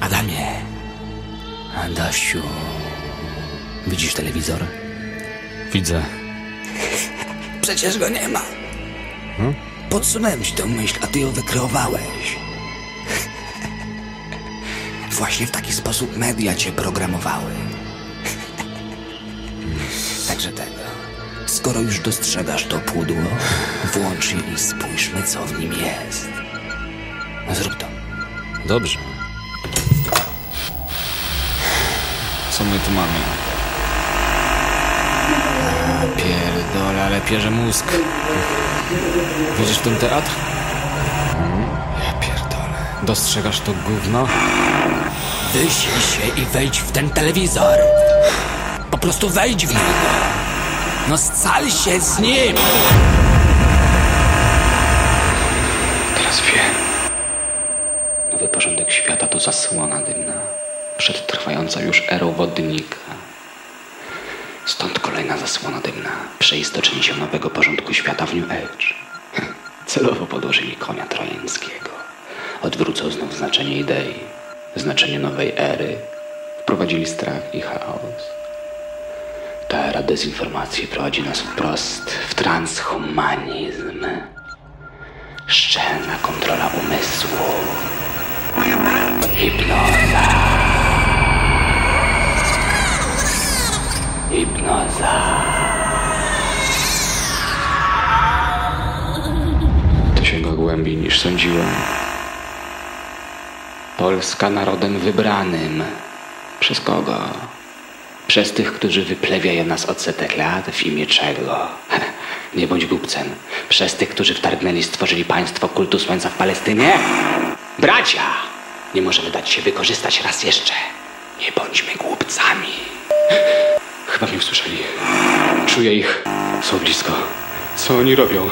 Adamie. Adasiu. Widzisz telewizor? Widzę. Przecież go nie ma. Podsunąłem ci tę myśl, a ty ją wykreowałeś. Właśnie w taki sposób media cię programowały. Także tego. Skoro już dostrzegasz to pudło, włącz je i spójrzmy, co w nim jest. Zrób to. Dobrze. Co my tu mamy? A pierdole, ale pierze mózg. Widzisz ten teatr? Ja pierdolę. Dostrzegasz to gówno? Wyślij się i wejdź w ten telewizor. Po prostu wejdź w niego. No scal się z nim. Teraz wiem. Nowy porządek świata to zasłona dymna. Przed trwającą już erą wodnika. Stąd kolejna zasłona dymna. Przeistoczenie się nowego porządku świata w New Age. Celowo podłożyli konia trojańskiego. Odwrócą znów znaczenie idei, znaczenie nowej ery. Wprowadzili strach i chaos. Ta era dezinformacji prowadzi nas wprost w transhumanizm. Szczelna kontrola umysłu. Hipnoza. Hipnoza. To sięga głębiej niż sądziłem. Polska narodem wybranym. Przez kogo? Przez tych, którzy wyplewiają nas od setek lat w imię czego? Nie bądź głupcem. Przez tych, którzy wtargnęli, stworzyli państwo kultu słońca w Palestynie? Bracia! Nie możemy dać się wykorzystać raz jeszcze. Nie bądźmy głupcami. Chyba mnie usłyszeli. Czuję ich. Są blisko. Co oni robią?